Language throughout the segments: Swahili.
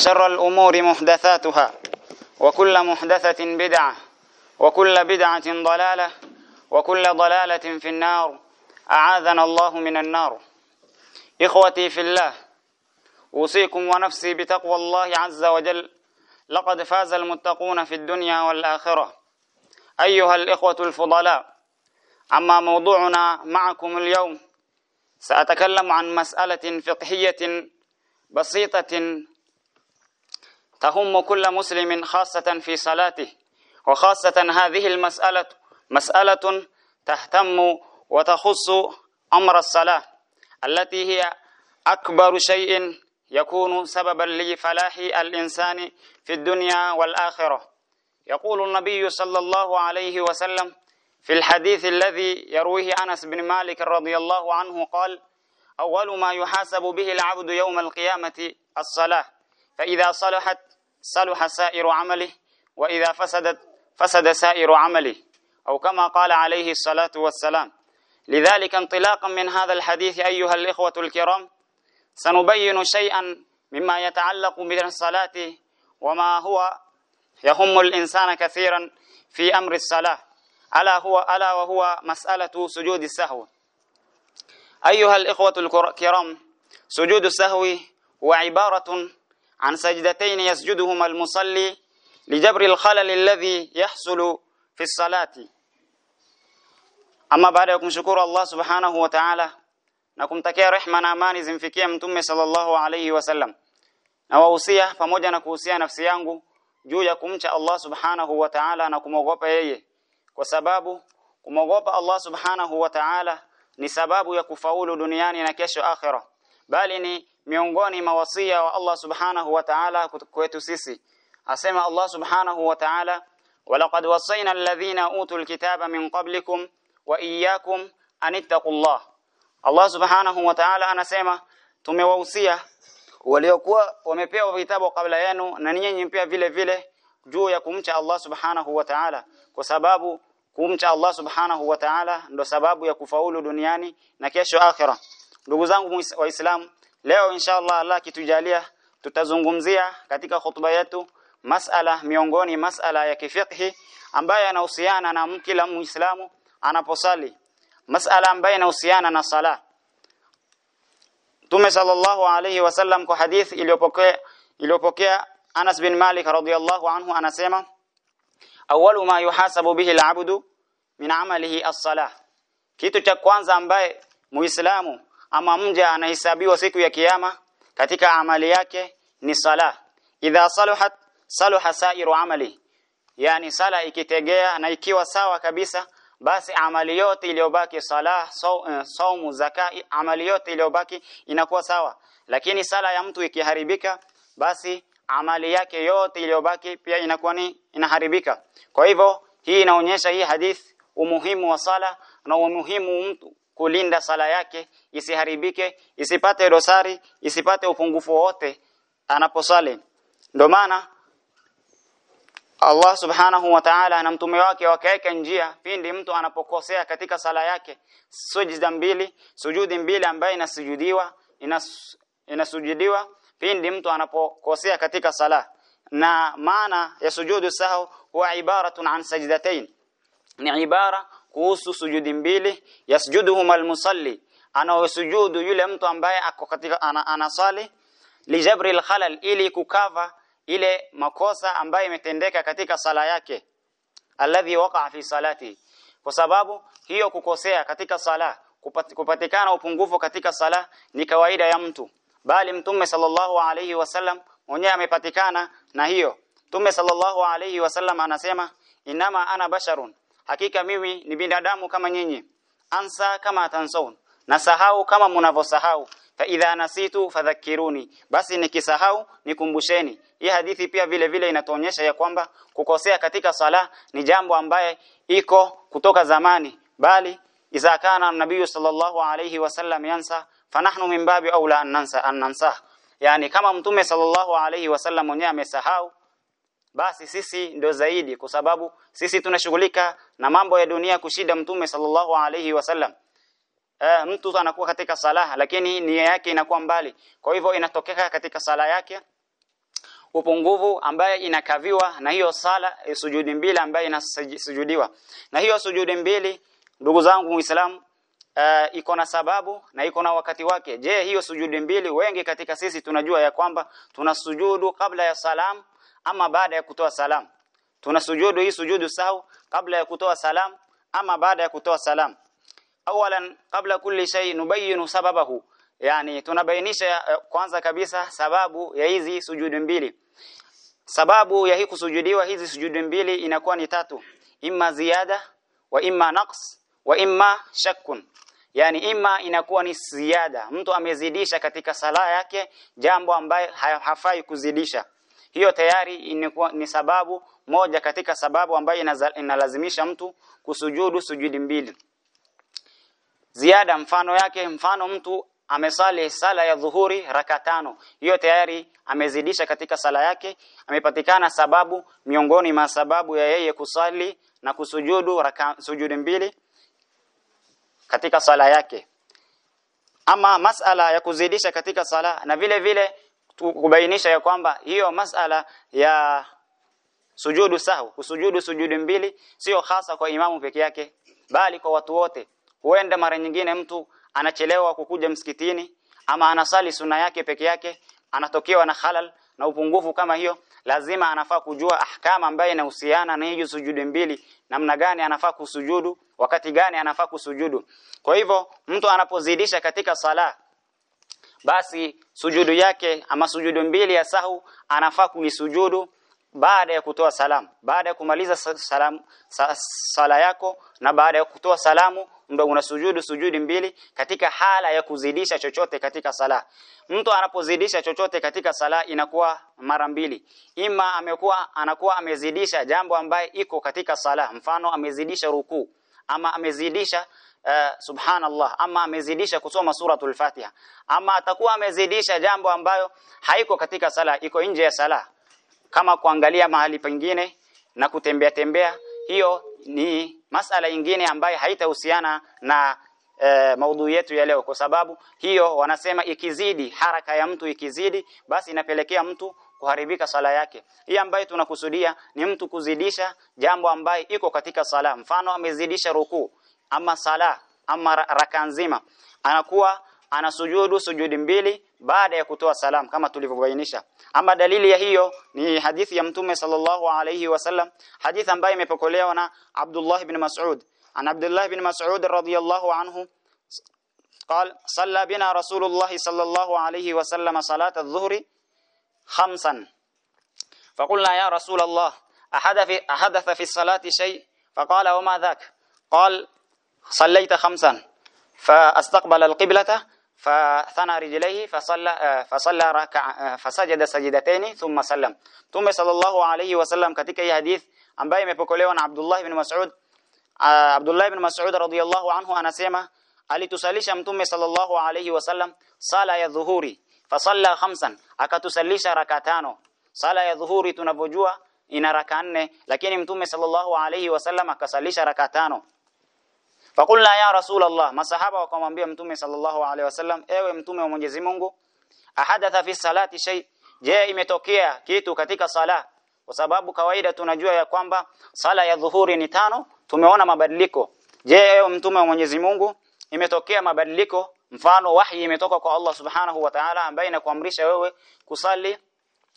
وشر الأمور محدثاتها وكل محدثة بدعة وكل بدعة ضلالة وكل ضلالة في النار. أعاذنا الله من النار. إخوتي في الله أوصيكم ونفسي بتقوى الله عز وجل. لقد فاز المتقون في الدنيا والآخرة. أيها الإخوة الفضلاء أما موضوعنا معكم اليوم سأتكلم عن مسألة فقهية بسيطة تهم كل مسلم خاصة في صلاته وخاصة هذه المسألة مسألة تهتم وتخص أمر الصلاة التي هي أكبر شيء يكون سببا لفلاح الإنسان في الدنيا والآخرة. يقول النبي صلى الله عليه وسلم في الحديث الذي يرويه أنس بن مالك رضي الله عنه قال أول ما يحاسب به العبد يوم القيامة الصلاة فإذا صلحت صلح سائر عمله وإذا فسدت فسد سائر عمله. أو كما قال عليه الصلاة والسلام لذلك انطلاقا من هذا الحديث أيها الإخوة الكرام سنبين شيئا مما يتعلق بالصلاة وما هو يهم الإنسان كثيرا في أمر الصلاة. ألا هو ألا وهو مسألة سجود السهو. أيها الإخوة الكرام سجود السهو هو عبارة عن سجدتين يسجدهما المصلي لجبر الخلل الذي يحصل في الصلاة ama baada ya kumshukuru Allah subhanahu wa ta'ala na kumtakia rehma na amani zimfikie mtume sallallahu alayhi wasallam na wahusia pamoja na kuhusia nafsi yangu juu ya kumcha Allah subhanahu wa ta'ala na kumwogopa yeye kwa sababu kumwogopa Allah subhanahu wa ta'ala ni sababu ya kufaulu duniani na kesho akhira bali ni miongoni mwa wasia wa Allah subhanahu wa ta'ala kwetu sisi. Asema Allah subhanahu wa ta'ala walaqad wasayna alladhina utul kitaba min qablikum wa iyyakum anittaqullah. Allah subhanahu wa ta'ala anasema tumewahusia waliokuwa wamepewa vitabu kabla yenu na ninyi pia vile vile juu ya kumcha Allah subhanahu wa ta'ala. Kwa sababu kumcha Allah subhanahu wa ta'ala ndo sababu ya kufaulu duniani na kesho akhira ndugu zangu waislamu leo inshallah Allah kitujalia tutazungumzia katika hotuba yetu masala miongoni masala ya kifiqhi ambayo yanahusiana na kila muislamu anaposali. Masala ambayo inahusiana na sala. Tume sallallahu alayhi wasallam kwa hadith iliyopokea iliyopokea Anas bin Malik radhiyallahu anhu anasema awwalu ma yuhasabu bihi al-'abdu min 'amalihi as-salah. Kitu cha kwanza ambaye muislamu ama mja anahesabiwa siku ya kiyama katika amali yake ni sala. Idha saluhat saluha sairu amali. Yani sala ikitegea na ikiwa sawa kabisa basi amali yote iliyobaki sala saumu uh, zaka amali yote iliyobaki inakuwa sawa. Lakini sala ya mtu ikiharibika basi amali yake yote iliyobaki pia inakuwa ni inaharibika. Kwa hivyo hii inaonyesha hii hadith umuhimu wa sala na umuhimu mtu kulinda sala yake isiharibike isipate dosari isipate upungufu wote anaposali. Ndio maana Allah subhanahu wa ta'ala na mtume wake wakaweka njia pindi mtu anapokosea katika sala yake. Sujda mbili sujudi mbili ambaye inasujudiwa inas, inasujudiwa pindi mtu anapokosea katika sala. Na maana ya sujudu sahau huwa ibaratun an sajdatain. Ni ibara kuhusu sujudi mbili yasjuduhuma almusalli anaosujudu yule mtu ambaye ako katika anasali ana lijabril khalal ili kukava ile makosa ambayo imetendeka katika sala yake alladhi waqa fi salati kwa sababu hiyo kukosea katika sala kupatikana upungufu katika sala ni kawaida ya mtu. Bali mtume sallallahu alayhi wasallam mwenyewe amepatikana na hiyo. Mtume sallallahu alayhi wasallam anasema inama ana basharun hakika mimi ni binadamu kama nyinyi. Ansa kama tansaun. Nasahau kama mnavosahau fa idha nasitu fadhakiruni basi nikisahau nikumbusheni. Hii hadithi pia vile vile inatuonyesha ya kwamba kukosea katika sala ni jambo ambaye iko kutoka zamani. Bali idha kana nabii sallallahu alayhi wasallam yansa fanahnu min babi aula an nansa an nansa yani kama mtume sallallahu alayhi wasallam mwenyewe amesahau basi sisi ndio zaidi kwa sababu sisi tunashughulika na mambo ya dunia kushida mtume sallallahu alayhi wasallam e, mtu anakuwa katika sala lakini nia yake inakuwa mbali. Kwa hivyo inatokeka katika sala yake upungufu ambaye inakaviwa na hiyo sala e, sujudi mbili ambaye inasujudiwa. Na hiyo sujudi mbili ndugu zangu muislamu uh, iko na sababu na iko na wakati wake. Je hiyo sujudi mbili wengi katika sisi tunajua ya kwamba tunasujudu kabla ya salam ama baada ya kutoa salamu. Tuna sujudu hii sujudu sahu kabla ya kutoa salamu ama baada ya kutoa salamu. Awalan kabla kulli shay nubayinu sababahu. Yani tunabainisha uh, kwanza kabisa sababu ya hizi sujudu mbili. Sababu ya hii kusujudiwa hizi sujudu mbili inakuwa ni tatu. Imma ziada wa imma naqs wa imma shakkun. Yani imma inakuwa ni ziada mtu amezidisha katika sala yake jambo ambaye hafai kuzidisha hiyo tayari ni sababu moja katika sababu ambayo inalazimisha mtu kusujudu sujudi mbili. Ziada mfano yake mfano mtu amesali sala ya dhuhuri raka tano. Hiyo tayari amezidisha katika sala yake. Amepatikana sababu miongoni mwa sababu ya yeye kusali na kusujudu raka sujudi mbili katika sala yake. Ama masala ya kuzidisha katika sala na vile vile kubainisha ya kwamba hiyo masala ya sujudu sahu kusujudu sujudi mbili sio hasa kwa imamu peke yake bali kwa watu wote. Huenda mara nyingine mtu anachelewa kukuja msikitini ama anasali suna yake peke yake anatokewa na halal na upungufu kama hiyo lazima anafaa kujua ahkama ambayo inahusiana na hiyo sujudu mbili namna gani anafaa kusujudu wakati gani anafaa kusujudu. Kwa hivyo mtu anapozidisha katika sala basi sujudu yake ama sujudu mbili ya sahu anafaa kuisujudu baada ya kutoa salamu. Baada ya kumaliza salamu sa, sala yako na baada ya kutoa salamu ndio unasujudu sujudi mbili katika hala ya kuzidisha chochote katika sala. Mtu anapozidisha chochote katika sala inakuwa mara mbili. Ima amekuwa anakuwa amezidisha jambo ambaye iko katika sala. Mfano amezidisha rukuu ama amezidisha uh, subhanallah. Ama amezidisha kusoma suratul fatiha. Ama atakuwa amezidisha jambo ambayo haiko katika sala iko nje ya sala. Kama kuangalia mahali pengine na kutembea tembea hiyo ni masala ingine ambayo haitahusiana na e, maudhui yetu ya leo. Kwa sababu hiyo wanasema ikizidi haraka ya mtu ikizidi basi inapelekea mtu kuharibika sala yake. Hii ambayo tunakusudia ni mtu kuzidisha jambo ambaye iko katika sala. Mfano amezidisha rukuu ama sala ama raka nzima anakuwa anasujudu sujudi mbili baada ya kutoa salam kama tulivyobainisha ama dalili ya hiyo ni hadithi ya mtume sallallahu alayhi wasallam hadithi ambayo imepokelewa na Abdullah ibn Mas'ud an Abdullah ibn Mas'ud radiyallahu anhu قال صلى بنا رسول الله صلى الله عليه وسلم صلاة الظهر خمسا فقلنا يا رسول الله أحدث, أحدث في الصلاة شيء فقال وما ذاك قال صليت خمسا فأستقبل القبلة فثنى رجليه فصلى آه، فصلى ركع آه، فسجد سجدتين ثم سلم. ثم صلى الله عليه وسلم كتك أي حديث عن باي مبوكوليون عبد الله بن مسعود آه، عبد الله بن مسعود رضي الله عنه أنا سيما علي تسليش امتمي صلى الله عليه وسلم صلى يا ظهوري. فصلى خمسا اكتسليش ركعتانو. صلى يا ظهوري تنبوجوا إن ركعنه لكن امتمي صلى الله عليه وسلم اكسليش ركعتانو. Fakulna ya Rasulullah masahaba wakamwambia mtume sallallahu alaihi wasallam ewe mtume wa Mwenyezi Mungu ahadatha fi salati shay? Je imetokea kitu katika sala? Kwa sababu kawaida tunajua ya kwamba sala ya dhuhuri ni tano tumeona mabadiliko. Je ewe mtume wa Mwenyezi Mungu imetokea mabadiliko? Mfano wahi imetoka kwa Allah subhanahu wa ta'ala ambaye inakuamrisha wewe kusali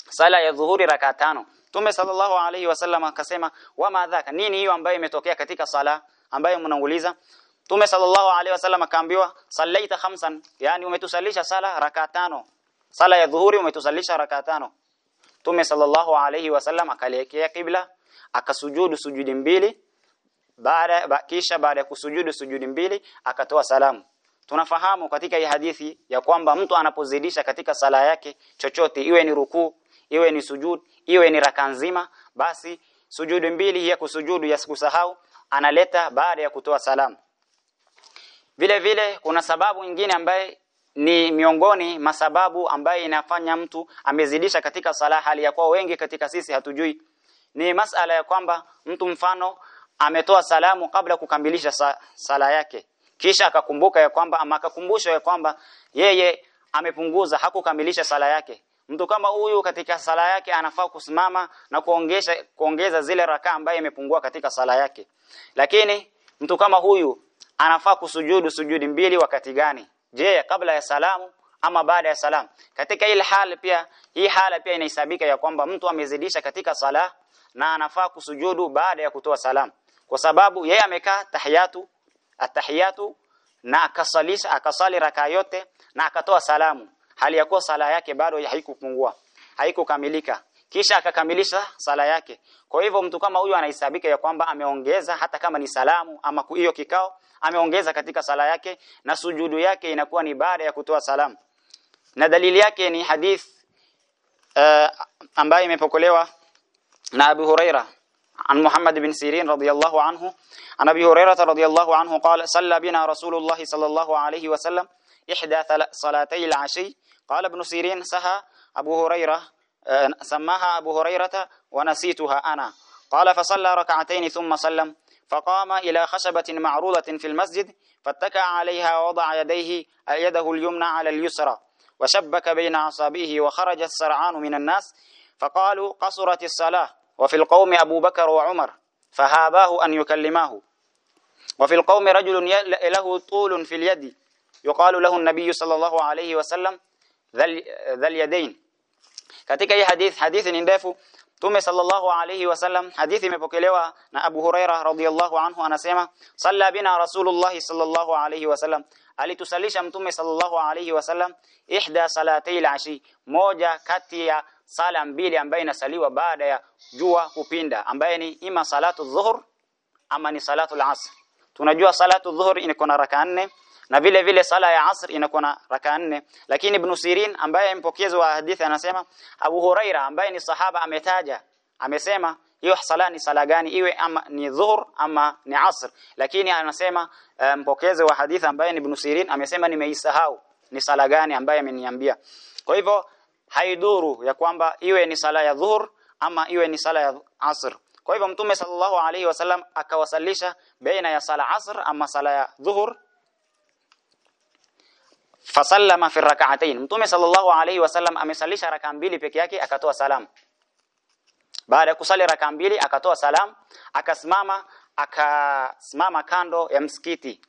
sala ya dhuhuri raka tano. Mtume sallallahu alaihi wasallam akasema wama dhaka nini hiyo ambayo imetokea katika sala ambayo mnauliza Mtume sallallahu alaihi wasallam akaambiwa sallaita khamsan yani umetusalisha sala raka tano. Sala ya dhuhuri umetusalisha raka tano. Mtume sallallahu alaihi wasallam akalekea kibla akasujudu sujudi mbili baada ba, kisha baada ya kusujudu sujudi mbili akatoa salamu. Tunafahamu katika hii hadithi ya kwamba mtu anapozidisha katika sala yake chochote iwe ni rukuu iwe ni sujud iwe ni raka nzima basi sujudu mbili ya kusujudu ya kusahau analeta baada ya kutoa salamu. Vile vile kuna sababu nyingine ambaye ni miongoni masababu ambaye inafanya mtu amezidisha katika sala hali ya kuwa wengi katika sisi hatujui. Ni masala ya kwamba mtu mfano ametoa salamu kabla kukamilisha sa, sala yake. Kisha akakumbuka ya kwamba ama ya kwamba yeye amepunguza hakukamilisha sala yake mtu kama huyu katika sala yake anafaa kusimama na kuongeza kuongeza zile raka ambaye imepungua katika sala yake lakini mtu kama huyu anafaa kusujudu sujudi mbili wakati gani je kabla ya salamu ama baada ya salamu? katika ile hali pia hii hala pia inahesabika ya kwamba mtu amezidisha katika sala na anafaa kusujudu baada ya kutoa salamu. kwa sababu yeye amekaa tahiyatu atahiyatu na akasalisha akasali raka yote na akatoa salamu hali ya kuwa sala yake bado haikupungua haikukamilika kisha akakamilisha sala yake kwa hivyo mtu kama huyu anahesabika ya kwamba ameongeza hata kama ni salamu ama hiyo kikao ameongeza katika sala yake na sujudu yake inakuwa ni baada ya kutoa salamu na dalili yake ni hadith uh, ambayo imepokelewa na Abu Huraira عن محمد بن سيرين رضي الله عنه عن ابي هريره رضي الله عنه قال صلى بنا رسول الله صلى الله عليه وسلم إحدى صلاتي العشي. قال ابن سيرين سها أبو هريرة سماها أبو هريرة ونسيتها أنا. قال فصلى ركعتين ثم سلم. فقام إلى خشبة معروضة في المسجد فاتكى عليها ووضع يديه يده اليمنى على اليسرى وشبك بين أصابعه وخرج السرعان من الناس. فقالوا قصرت الصلاة. وفي القوم أبو بكر وعمر فهاباه أن يكلماه. وفي القوم رجل له طول في اليد. yuqalu lahu an-nabiy sallallahu alayhi wasallam dhal, dhal yadayn. Katika hii hadith hadithi ni ndefu. Mtume sallallahu alayhi wasallam hadithi imepokelewa na Abu Huraira radhiyallahu anhu anasema salla bina Rasulullah sallallahu alayhi wasallam alitusalisha Mtume sallallahu alayhi wasallam ihda salatei al-ashi moja kati ya sala mbili ambayo inasaliwa baada ya jua kupinda ambaye ni ima salatu dhuhur ama ni salatu al-asr. Tunajua salatu dhuhur ina na raka nne na vile vile sala ya asr inakuwa na raka nne. Lakini Ibn Sirin ambaye mpokezi wa hadithi anasema Abu Huraira ambaye ni sahaba ametaja amesema hiyo sala ni sala gani? Iwe ama ni dhuhur ama ni asr. Lakini anasema uh, mpokezi wa hadithi ambaye ni Ibn Sirin amesema nimeisahau ni sala gani ambaye ameniambia. Kwa hivyo haiduru ya kwamba iwe ni sala ya dhuhur ama iwe ni sala ya asr. Kwa hivyo mtume sallallahu alaihi wasallam akawasalisha baina ya sala asr ama sala ya dhuhur fasallama fi rak'atayn. Mtume sallallahu alayhi wasallam amesalisha raka mbili peke yake akatoa salamu baada ya kusali raka mbili akatoa salamu akasimama akasimama kando ya msikiti.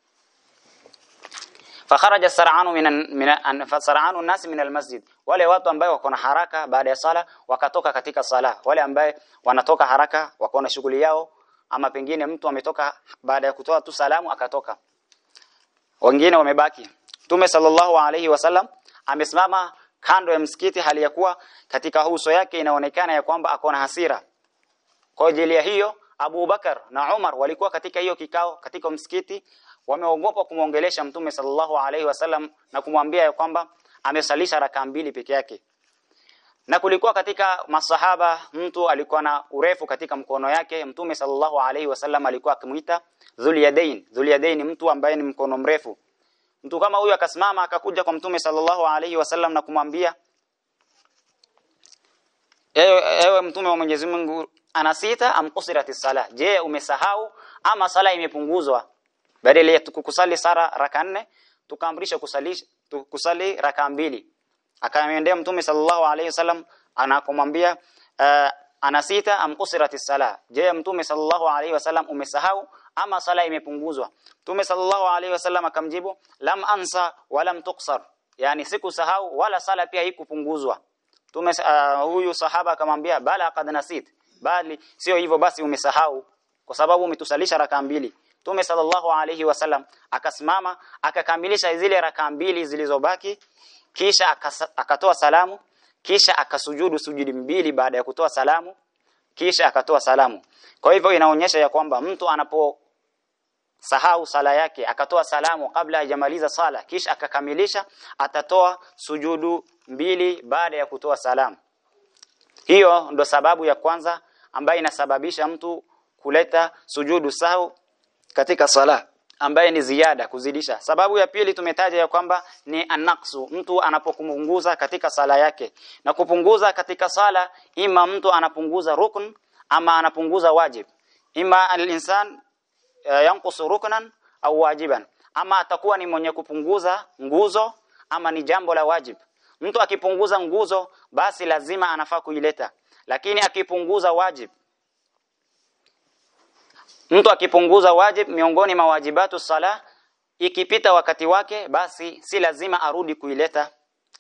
Fakharaja sar'anu min min fasar'anu an-nas min al-masjid. Wale watu ambao wako na haraka baada ya sala wakatoka katika sala. Wale ambao wanatoka haraka wako na shughuli yao ama pengine mtu ametoka baada ya kutoa tu salamu akatoka. Wengine wamebaki Mtume sallallahu alaihi wasallam amesimama kando ya msikiti hali ya kuwa katika uso yake inaonekana ya kwamba ako na hasira. Kwa ajili ya hiyo Abu Bakar na Umar walikuwa katika hiyo kikao katika msikiti wameogopa kumwongelesha Mtume sallallahu alaihi wasallam na kumwambia ya kwamba amesalisha raka mbili peke yake. Na kulikuwa katika masahaba mtu alikuwa na urefu katika mkono yake Mtume sallallahu alaihi wasallam alikuwa akimuita Dhulyadain. Dhulyadain mtu ambaye ni mkono mrefu. Mtu kama huyu akasimama akakuja kwa Mtume sallallahu alaihi wasallam na kumwambia ewe, ewe Mtume wa Mwenyezi Mungu anasita am qusirati sala je umesahau ama sala imepunguzwa? Badala ya tukukusali sara raka nne tukaamrisha kusali kusali raka mbili. Akamwendea Mtume sallallahu alaihi wasallam anakomwambia uh, anasita am qusirati sala je Mtume sallallahu alaihi wasallam umesahau ama sala imepunguzwa. Mtume sallallahu alaihi wasallam akamjibu lam ansa wala tuqsar. Yani sikusahau wala sala pia haikupunguzwa. Mtume uh, huyu sahaba akamwambia bala qad nasit. Bali sio hivyo basi umesahau kwa sababu umetusalisha raka mbili. Mtume sallallahu alaihi wasallam akasimama akakamilisha zile raka mbili zilizobaki kisha akatoa salamu kisha akasujudu sujudi mbili baada ya kutoa salamu kisha akatoa salamu. Kwa hivyo inaonyesha ya kwamba mtu anapo sahau sala yake akatoa salamu kabla hajamaliza sala kisha akakamilisha atatoa sujudu mbili baada ya kutoa salamu. Hiyo ndo sababu ya kwanza ambayo inasababisha mtu kuleta sujudu sahau katika sala ambaye ni ziada kuzidisha. Sababu ya pili tumetaja ya kwamba ni anaksu mtu anapopunguza katika sala yake. Na kupunguza katika sala ima mtu anapunguza rukun ama anapunguza wajib. Ima al-insan yanqusu ruknan au wajiban. Ama atakuwa ni mwenye kupunguza nguzo ama ni jambo la wajib. Mtu akipunguza nguzo basi lazima anafaa kuileta. Lakini akipunguza wajib mtu akipunguza wajib miongoni mwa wajibatu sala ikipita wakati wake basi si lazima arudi kuileta.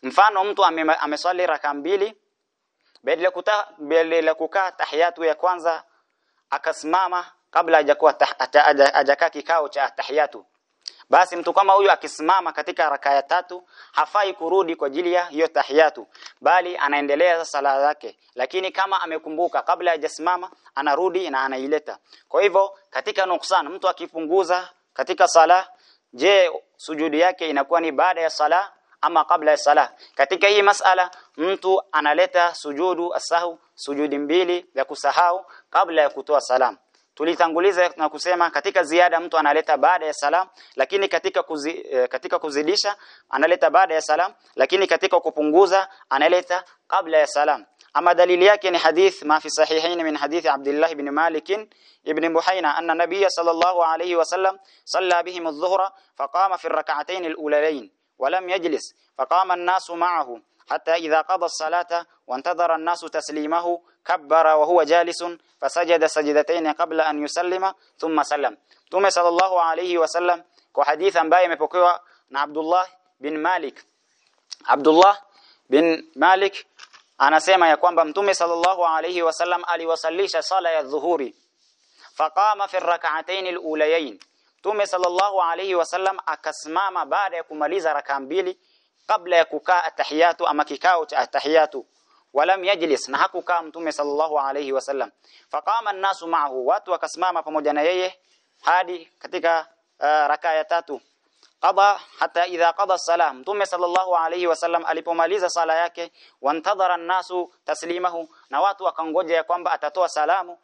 Mfano mtu ame, ameswali raka mbili badala kukaa tahiyatu ya kwanza akasimama kabla hajakuwa hajakaa kikao cha tahiyatu. Basi mtu kama huyu akisimama katika raka ya tatu hafai kurudi kwa ajili ya hiyo tahiyatu bali anaendelea sala yake lakini kama amekumbuka kabla hajasimama anarudi na anaileta. Kwa hivyo katika nuksan mtu akipunguza katika sala je sujudi yake inakuwa ni baada ya sala ama kabla ya sala? Katika hii masala mtu analeta sujudu asahu sujudi mbili ya kusahau kabla ya kutoa salam tulitanguliza na kusema katika ziada mtu analeta baada ya salam lakini katika kuzi, eh, katika kuzidisha analeta baada ya salam lakini katika kupunguza analeta kabla ya salam ama dalili yake ni hadith ma fi sahihain min hadith Abdullah ibn Malik ibn Buhayna anna nabiyya sallallahu alayhi wasallam salla bihim adh-dhuhra faqama fi ar-rak'atayn al-ulayayn ولم الناس معه حتى إذا قضى الصلاة وانتظر الناس تسليمه kabbara wa huwa jalisun fasajada sajdatayn qabla an yusallima thumma sallam. Mtume sallallahu alayhi wasallam kwa hadithi ambayo imepokewa na Abdullah bin Malik. Abdullah bin Malik anasema ya kwamba Mtume sallallahu alayhi wasallam aliwasalisha sala ya dhuhuri. Faqama fi rak'atayn alulayayn Mtume sallallahu alayhi wasallam akasimama baada ya kumaliza raka mbili kabla ya kukaa atahiyatu ama kikao cha atahiyatu walam yajlis. Na hakukaa Mtume sallallahu alayhi wasallam faqama an-nasu ma'ahu. Watu wakasimama pamoja na yeye hadi katika uh, raka ya tatu. Qada hata idha qada salam Mtume sallallahu alayhi wasallam alipomaliza sala yake wantadhara an-nasu taslimahu. Na watu wakangoja kwamba atatoa salamu.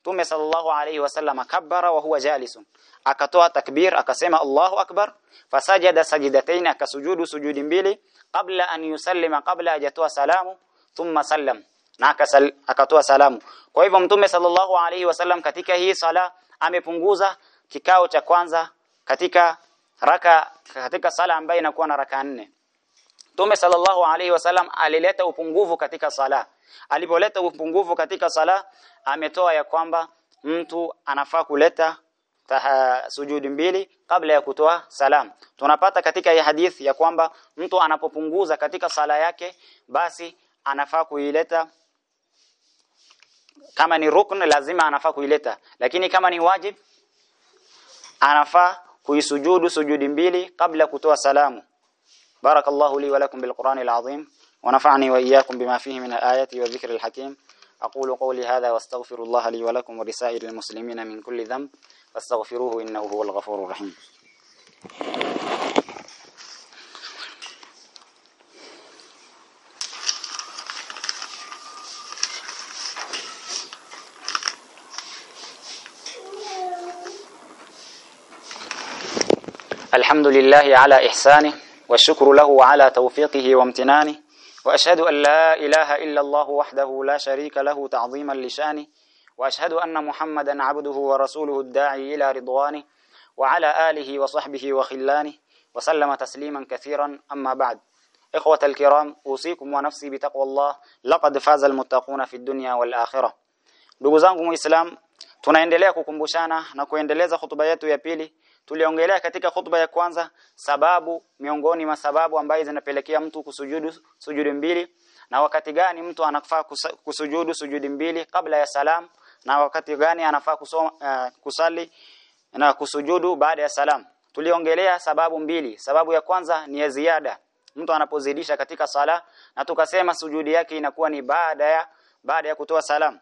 Mtume sallallahu alayhi wasallam akabbara wa huwa jalisun. Akatoa takbir akasema Allahu akbar. Fasajada sajidatayn akasujudu sujudi mbili. Kabla an yusallima kabla ajatoa salamu thumma sallam na akatoa salamu kwa hivyo mtume sallallahu alaihi wasallam katika hii sala amepunguza kikao cha kwanza katika raka katika sala ambayo inakuwa na raka nne. Mtume sallallahu alaihi wasallam alileta upungufu katika sala. Alipoleta upungufu katika sala ametoa ya kwamba mtu anafaa kuleta taha, sujudi mbili kabla ya kutoa salam. Tunapata katika hii hadithi ya kwamba mtu anapopunguza katika sala yake basi anafaa kuileta. Kama ni rukn lazima anafaa kuileta. Lakini kama ni wajib anafaa kuisujudu sujudi mbili kabla kutoa salamu. Barakallahu li wa lakum bil qur'anil azim wa nafa'ani wa iyyakum bima fihi min ayati wa dhikril hakim. Aqulu qawli hadha wastaghfirullaha li wa lakum wa lisairil muslimina min kulli dhanb. Fastaghfiruhu الحمد لله على إحسانه والشكر له على توفيقه وامتنانه وأشهد أن لا إله إلا الله وحده لا شريك له تعظيما لشانه وأشهد أن محمدا عبده ورسوله الداعي إلى رضوانه وعلى آله وصحبه وخلانه وسلم تسليما كثيرا. أما بعد إخوة الكرام أوصيكم ونفسي بتقوى الله لقد فاز المتقون في الدنيا والآخرة. ndugu zangu muislam tunaendelea kukumbushana na kuendeleza hutuba yetu ya pili. Tuliongelea katika khutba ya kwanza sababu miongoni mwa sababu ambazo zinapelekea mtu kusujudu sujudi mbili na wakati gani mtu anafaa kusujudu sujudi mbili kabla ya salam na wakati gani anafaa kusoma uh, kusali na kusujudu baada ya salam. Tuliongelea sababu mbili. Sababu ya kwanza ni ya ziada. Mtu anapozidisha katika sala na tukasema sujudi yake inakuwa ni baada ya baada ya kutoa salam.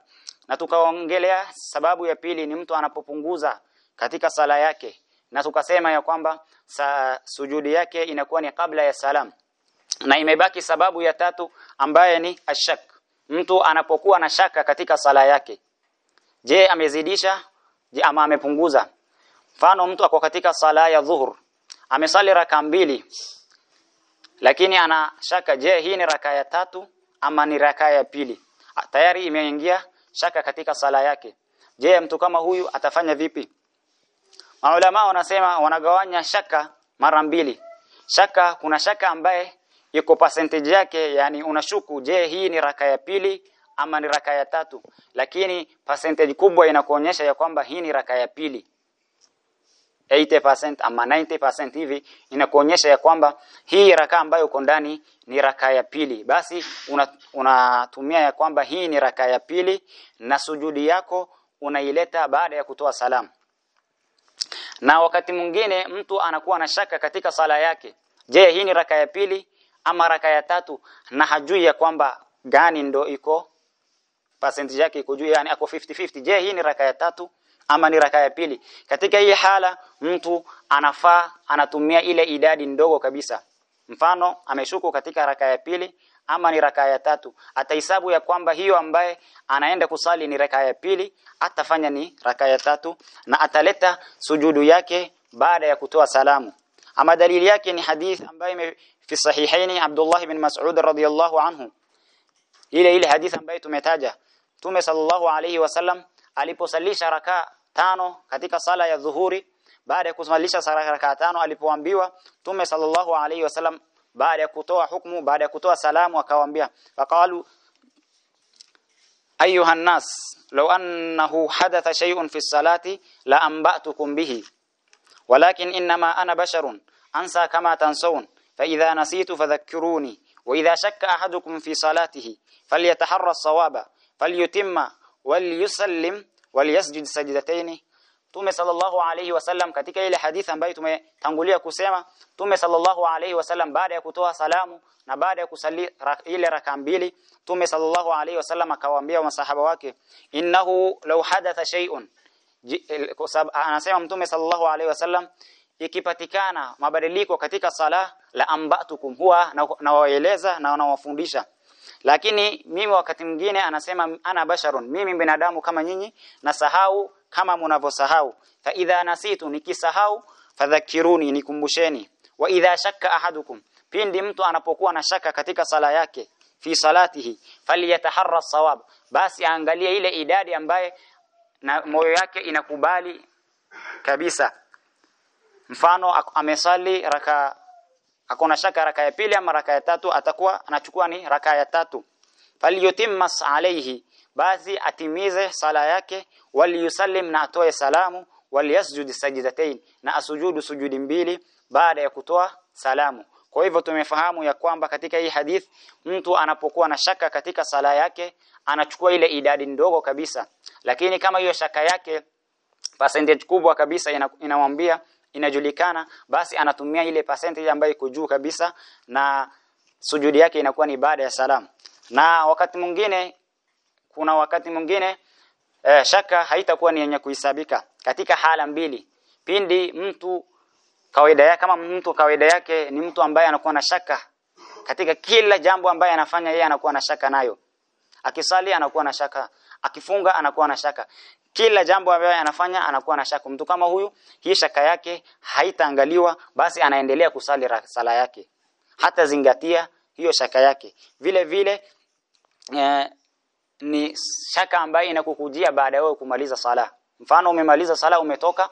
Na tukaongelea sababu ya pili ni mtu anapopunguza katika sala yake na tukasema ya kwamba sa, sujudi yake inakuwa ni kabla ya salam. Na imebaki sababu ya tatu ambaye ni ashak. Mtu anapokuwa na shaka katika sala yake. Je amezidisha? Je ama amepunguza? Mfano mtu ako katika sala ya dhuhur. Amesali raka mbili. Lakini ana shaka je hii ni raka ya tatu ama ni raka ya pili? Tayari imeingia shaka katika sala yake. Je mtu kama huyu atafanya vipi Maulama wanasema wanagawanya shaka mara mbili. Shaka kuna shaka ambaye iko percentage yake yani unashuku je hii ni raka ya pili ama ni raka ya tatu? Lakini percentage kubwa inakuonyesha ya kwamba hii ni raka ya pili. 80% ama 90% hivi inakuonyesha ya kwamba hii raka ambayo uko ndani ni raka ya pili. Basi unatumia una ya kwamba hii ni raka ya pili na sujudi yako unaileta baada ya kutoa salamu na wakati mwingine mtu anakuwa na shaka katika sala yake. Je hii ni raka ya pili ama raka ya tatu? Na hajui ya kwamba gani ndo iko percentage yake iko juu yani ako 50-50 je hii ni raka ya tatu ama ni raka ya pili? Katika hii hala mtu anafaa anatumia ile idadi ndogo kabisa. Mfano ameshuku katika raka ya pili ama ni raka ya tatu. Atahesabu ya kwamba hiyo ambaye anaenda kusali ni rakaa ya pili atafanya ni raka ya tatu na ataleta sujudu yake baada ya kutoa salamu. Ama dalili yake ni hadith ambaye fi sahihaini Abdullah ibn Mas'ud radhiyallahu anhu. Ile ile hadith ambayo tumetaja. Tume sallallahu alayhi wasallam aliposalisha raka tano katika sala ya dhuhuri baada ya kusalisha sala raka tano alipoambiwa Tume sallallahu alayhi wasallam baada ya kutoa hukumu baada ya kutoa salamu akawaambia faqalu ayuha nas law annahu hadatha shay'un fi salati la anba'tukum bihi walakin inma ana basharun ansa kama tansawun fa idha nasitu fadhakkiruni wa idha shakka ahadukum fi salatihi falyataharra as-sawaba falyutimma walyusallim walyasjud sajdatayn Tume sallallahu alayhi wasallam katika ile hadithi ambayo tumetangulia kusema Tume sallallahu alayhi wasallam baada ya kutoa salamu na baada ya kusali ile raka mbili Tume sallallahu alayhi wasallam akawaambia masahaba wake innahu law hadatha shay'un. Anasema Mtume sallallahu alayhi wasallam ikipatikana mabadiliko katika sala la ambatukum huwa nawaeleza na nawafundisha. Lakini mimi wakati mwingine anasema ana basharun mimi binadamu kama nyinyi na sahau kama mnavyosahau fa idha nasitu nikisahau fadhakiruni nikumbusheni. Wa idha shakka ahadukum pindi mtu anapokuwa na shaka katika sala yake fi salatihi falyataharra sawab. Basi aangalie ile idadi ambaye na moyo yake inakubali kabisa. Mfano amesali raka akona shaka raka ya pili ama raka ya tatu atakuwa anachukua ni raka ya tatu. Falyutimmas alayhi basi atimize sala yake waliyusallim na atoe salamu waliyasjud sajdatayn na asujudu sujudi mbili baada ya kutoa salamu. Kwa hivyo tumefahamu ya kwamba katika hii hadith mtu anapokuwa na shaka katika sala yake anachukua ile idadi ndogo kabisa. Lakini kama hiyo shaka yake percentage kubwa kabisa inamwambia inajulikana basi anatumia ile percentage ambayo iko juu kabisa na sujudi yake inakuwa ni baada ya salamu. Na wakati mwingine kuna wakati mwingine eh, shaka haitakuwa ni yenye kuhisabika katika hala mbili pindi mtu kawaida yake kama mtu kawaida yake ni mtu ambaye anakuwa na shaka katika kila jambo ambaye anafanya yeye anakuwa na shaka nayo. Akisali anakuwa na shaka akifunga anakuwa na shaka. Kila jambo ambaye anafanya anakuwa na shaka. Mtu kama huyu hii shaka yake haitaangaliwa basi anaendelea kusali sala yake. Hata zingatia hiyo shaka yake. Vile vile eh, ni shaka ambayo inakukujia baada ya kumaliza sala. Mfano umemaliza sala umetoka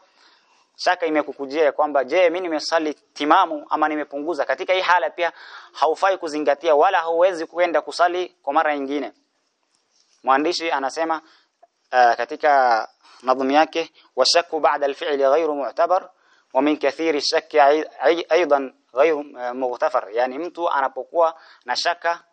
shaka imekukujia ya kwamba je mimi nimesali timamu ama nimepunguza? Katika hii hala pia haufai kuzingatia wala hauwezi kwenda kusali kwa mara nyingine. Mwandishi anasema uh, katika nadhmu yake washaku ba'da alfi'li ghayru mu'tabar wa min kathiri shakki aidan ghayru mughtafar yani mtu anapokuwa na shaka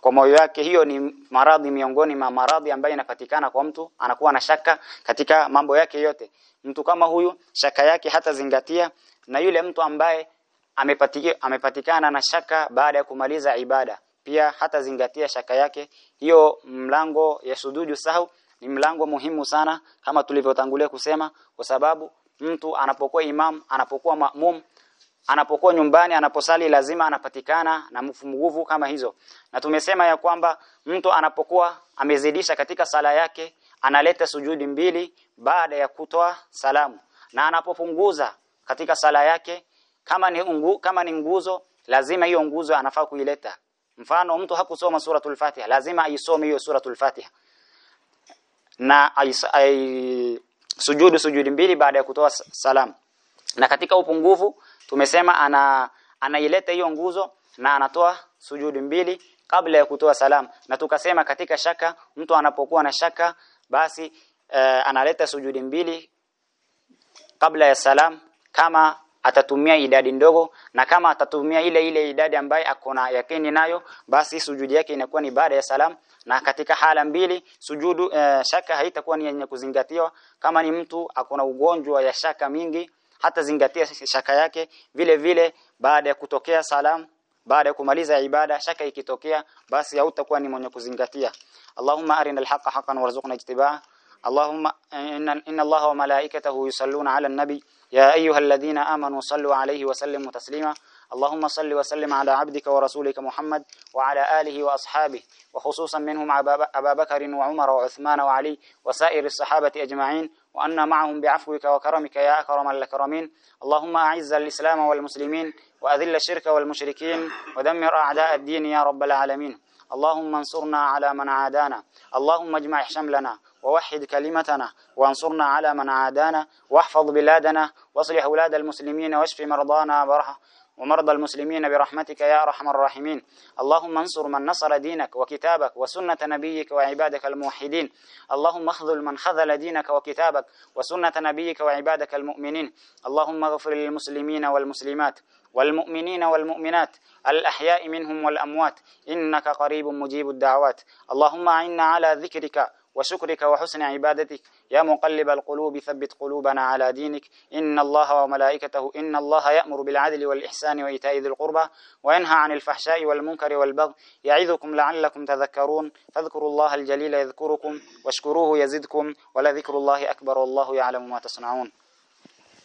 kwa moyo wake hiyo ni maradhi miongoni mwa maradhi ambayo inapatikana kwa mtu anakuwa na shaka katika mambo yake yote. Mtu kama huyu shaka yake hata zingatia na yule mtu ambaye amepatikana na shaka baada ya kumaliza ibada pia hata zingatia shaka yake. Hiyo mlango ya sujudu sahau ni mlango muhimu sana kama tulivyotangulia kusema kwa sababu mtu anapokuwa imam anapokuwa maamum anapokuwa nyumbani anaposali lazima anapatikana na nguvu kama hizo. Na tumesema ya kwamba mtu anapokuwa amezidisha katika sala yake analeta sujudi mbili baada ya kutoa salamu. Na anapopunguza katika sala yake kama ni ungu, kama ni nguzo lazima hiyo nguzo anafaa kuileta. Mfano mtu hakusoma suratul Fatiha lazima aisome hiyo suratul Fatiha. Na ay, sujudu sujudi mbili baada ya kutoa salamu. Na katika upungufu tumesema ana anaileta hiyo nguzo na anatoa sujudi mbili kabla ya kutoa salamu. Na tukasema katika shaka mtu anapokuwa na shaka basi uh, analeta sujudi mbili kabla ya salam kama atatumia idadi ndogo na kama atatumia ile ile idadi ambaye akona yakini nayo basi sujudi yake inakuwa ni baada ya salam na katika hala mbili sujudu eh, shaka haitakuwa ni yenye kuzingatiwa. Kama ni mtu akona ugonjwa ya shaka mingi hata zingatia shaka yake. Vile vile baada ya kutokea salam baada ya kumaliza ibada shaka ikitokea basi hautakuwa ni mwenye kuzingatia. Allahumma arina alhaqa haqqan warzuqna ijtibaa اللهم إن, إن الله وملائكته يصلون على النبي يا أيها الذين آمنوا صلوا عليه وسلموا تسليما اللهم صل وسلم على عبدك ورسولك محمد وعلى آله وأصحابه وخصوصا منهم أبا بكر وعمر وعثمان وعلي وسائر الصحابة أجمعين وأنا معهم بعفوك وكرمك يا أكرم الأكرمين. اللهم أعز الإسلام والمسلمين وأذل الشرك والمشركين ودمر أعداء الدين يا رب العالمين. اللهم انصرنا على من عادانا. اللهم اجمع شملنا ووحد كلمتنا وانصرنا على من عادانا. واحفظ بلادنا واصلح أولاد المسلمين واشف مرضانا برحة ومرضى المسلمين برحمتك يا أرحم الراحمين. اللهم انصر من نصر دينك وكتابك وسنة نبيك وعبادك الموحدين. اللهم اخذل من خذل دينك وكتابك وسنة نبيك وعبادك المؤمنين. اللهم اغفر للمسلمين والمسلمات والمؤمنين والمؤمنات الأحياء منهم والأموات. إنك قريب مجيب الدعوات. اللهم أعنا على ذكرك وشكرك وحسن عبادتك. يا مقلب القلوب ثبت قلوبنا على دينك. إن الله وملائكته إن الله يأمر بالعدل والإحسان وإيتاء ذي القربى وينهى عن الفحشاء والمنكر والبغي يعظكم لعلكم تذكرون. فاذكروا الله الجليل يذكركم واشكروه يزدكم ولذكر الله أكبر والله يعلم ما تصنعون.